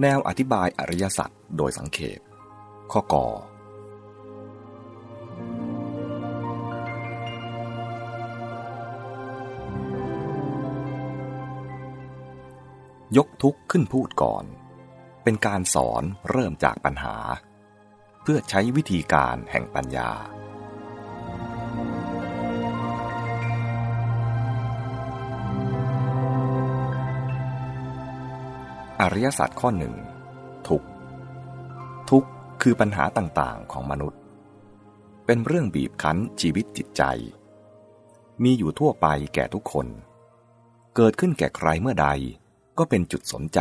แนวอธิบายอริยสัจโดยสังเขป ข้อกอยกทุกข์ขึ้นพูดก่อน เป็นการสอนเริ่มจากปัญหา เพื่อใช้วิธีการแห่งปัญญา อริยสัจข้อหนึ่งทุกทุกคือปัญหาต่างๆของมนุษย์ เป็นเรื่องบีบคั้นชีวิตจิตใจ มีอยู่ทั่วไปแก่ทุกคน เกิดขึ้นแก่ใครเมื่อใด ก็เป็นจุดสนใจ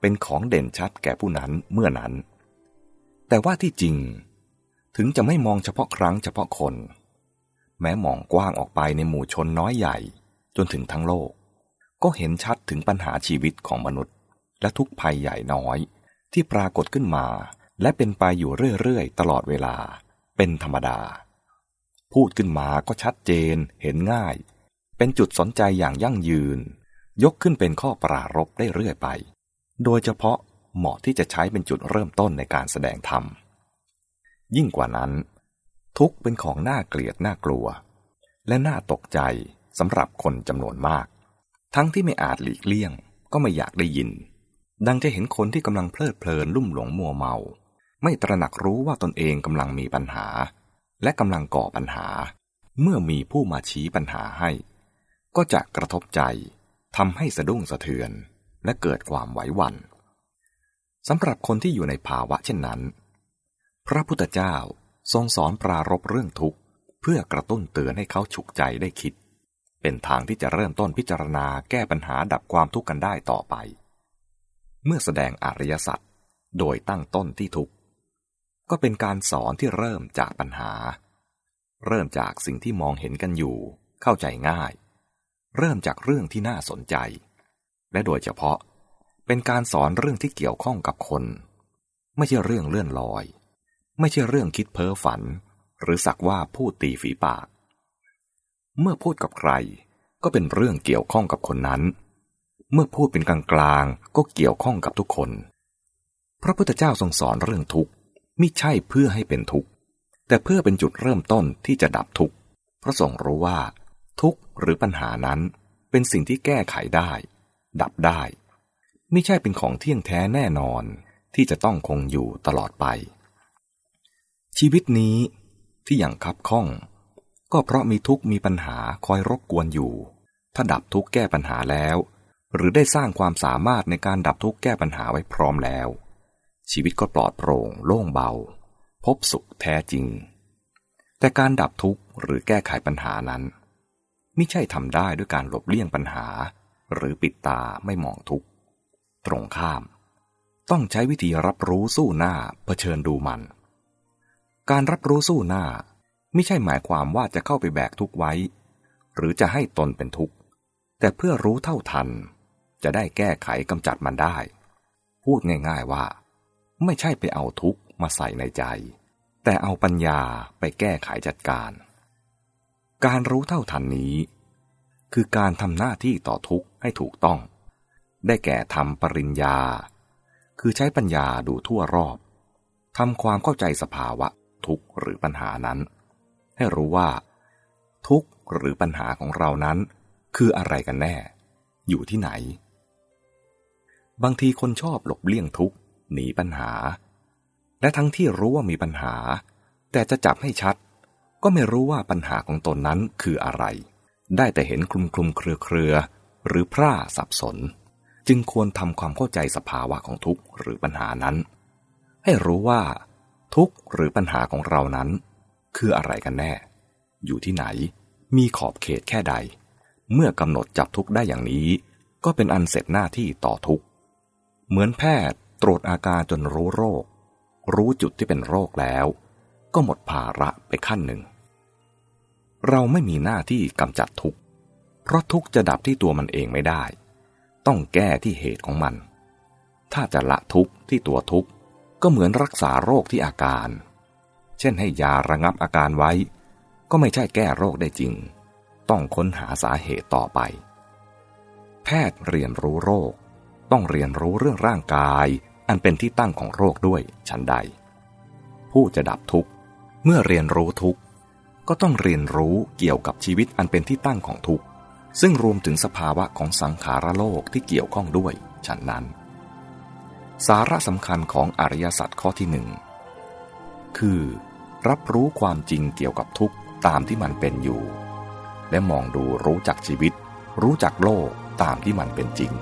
เป็นของเด่นชัดแก่ผู้นั้นเมื่อนั้น แต่ว่าที่จริง ถึงจะไม่มองเฉพาะครั้งเฉพาะคน แม้มองกว้างออกไปในหมู่ชนน้อยใหญ่ จนถึงทั้งโลก ก็เห็นชัดถึงปัญหาชีวิตของมนุษย์ และทุกภัยใหญ่น้อย ที่ปรากฏขึ้นมา และเป็นไปอยู่เรื่อยๆ ตลอดเวลา เป็นธรรมดา พูดขึ้นมาก็ชัดเจน เห็นง่าย เป็นจุดสนใจอย่างยั่งยืน ยกขึ้นเป็นข้อปรารบได้เรื่อยไป โดยเฉพาะเหมาะที่จะใช้เป็นจุดเริ่มต้นในการแสดงธรรม ยิ่งกว่านั้น ทุกเป็นของน่าเกลียดน่ากลัว และน่าตกใจสำหรับคนจำนวนมาก ทั้งที่ไม่อาจหลีกเลี่ยงก็ไม่อยากได้ยิน ดังจะเห็นคนที่กำลังเพลิดเพลินลุ่มหลงมัวเมา ไม่ตระหนักรู้ว่าตนเองกำลังมีปัญหา และกำลังก่อปัญหา เมื่อมีผู้มาชี้ปัญหาให้ ก็จะกระทบใจทำให้สะดุ้งสะเทือน และเกิดความไหวหวัน่นสำหรับคนที่อยู่ในภาวะเช่นนั้น พระพุทธเจ้าทรงสอนปรารบเรื่องทุกข์ เพื่อกระตุ้นเตือนให้เขาฉุกใจได้คิด เป็นทางที่จะเริ่มต้นพิจารณาแก้ปัญหาดับความทุกข์กันได้ต่อไป เมื่อแสดงอริยสัจโดยตั้งต้นที่ทุกข์ ก็เป็นการสอนที่เริ่มจากปัญหา เริ่มจากสิ่งที่มองเห็นกันอยู่ เข้าใจง่าย เริ่มจากเรื่องที่น่าสนใจ และโดยเฉพาะเป็นการสอนเรื่องที่เกี่ยวข้องกับคน ไม่ใช่เรื่องเลื่อนลอย ไม่ใช่เรื่องคิดเพ้อฝัน หรือสักว่าพูดตีฝีปาก เมื่อพูดกับใครก็เป็นเรื่องเกี่ยวข้องกับคนนั้น เมื่อพูดเป็นกลางกลางก็เกี่ยวข้องกับทุกคน พระพุทธเจ้าทรงสอนเรื่องทุกข์มิใช่เพื่อให้เป็นทุกข์ แต่เพื่อเป็นจุดเริ่มต้นที่จะดับทุกข์พระทรงรู้ว่า ทุกข์หรือปัญหานั้นเป็นสิ่งที่แก้ไขได้ ดับได้ไม่ใช่เป็นของเที่ยงแท้แน่นอนที่จะต้องคงอยู่ตลอดไป ชีวิตนี้ที่อย่างคับข้อง ก็เพราะมีทุกข์มีปัญหาคอยรบกวนอยู่ ถ้าดับทุกข์แก้ปัญหาแล้ว หรือได้สร้างความสามารถในการดับทุกข์แก้ปัญหาไว้พร้อมแล้ว ชีวิตก็ปลอดโปร่ง โล่งเบา พบสุขแท้จริง แต่การดับทุกข์หรือแก้ไขปัญหานั้นไม่ใช่ทำได้ด้วยการหลบเลี่ยงปัญหา หรือปิดตาไม่มองทุกข์ตรงข้าม ต้องใช้วิธีรับรู้สู้หน้าเผชิญดูมัน การรับรู้สู้หน้าไม่ใช่หมายความว่าจะเข้าไปแบกทุกข์ไว้ หรือจะให้ตนเป็นทุกข์แต่เพื่อรู้เท่าทัน จะได้แก้ไขกำจัดมันได้ พูดง่ายๆว่า ไม่ใช่ไปเอาทุกข์มาใส่ในใจ แต่เอาปัญญาไปแก้ไขจัดการ การรู้เท่าทันนี้ คือการทำหน้าที่ต่อทุกข์ให้ถูกต้อง ได้แก่ทำปริญญา คือใช้ปัญญาดูทั่วรอบทำความเข้าใจสภาวะทุกข์หรือปัญหานั้น ให้รู้ว่า ทุกข์หรือปัญหาของเรานั้น คืออะไรกันแน่ อยู่ที่ไหน บางทีคนชอบหลบเลี่ยงทุกข์หนีปัญหา และทั้งที่รู้ว่ามีปัญหา แต่จะจับให้ชัด ก็ไม่รู้ว่าปัญหาของตนนั้นคืออะไร ได้แต่เห็นคลุมคลุมเครือเครือหรือพร่าสับสน จึงควรทำความเข้าใจสภาวะของทุกข์หรือปัญหานั้น ให้รู้ว่า ทุกข์หรือปัญหาของเรานั้น คืออะไรกันแน่ อยู่ที่ไหน มีขอบเขตแค่ใด เมื่อกำหนดจับทุกข์ได้อย่างนี้ ก็เป็นอันเสร็จหน้าที่ต่อทุกข์ เหมือนแพทย์ตรวจอาการจนรู้โรค รู้จุดที่เป็นโรคแล้ว ก็หมดภาระไปขั้นหนึ่ง เราไม่มีหน้าที่กำจัดทุกข์ เพราะทุกข์จะดับที่ตัวมันเองไม่ได้ ต้องแก้ที่เหตุของมัน ถ้าจะละทุกข์ที่ตัวทุกข์ก็เหมือนรักษาโรคที่อาการ เช่นให้ยาระงับอาการไว้ ก็ไม่ใช่แก้โรคได้จริง ต้องค้นหาสาเหตุต่อไป แพทย์เรียนรู้โรค ต้องเรียนรู้เรื่องร่างกาย อันเป็นที่ตั้งของโรคด้วยฉันใด ผู้จะดับทุกข์ เมื่อเรียนรู้ทุกข์ ก็ต้องเรียนรู้เกี่ยวกับชีวิตอันเป็นที่ตั้งของทุกข์ ซึ่งรวมถึงสภาวะของสังขารโลกที่เกี่ยวข้องด้วยฉันนั้น สาระสำคัญของอริยสัจข้อที่หนึ่งคือ รับรู้ความจริงเกี่ยวกับทุกข์ตามที่มันเป็นอยู่ และมองดูรู้จักชีวิต รู้จักโลกตามที่มันเป็นจริง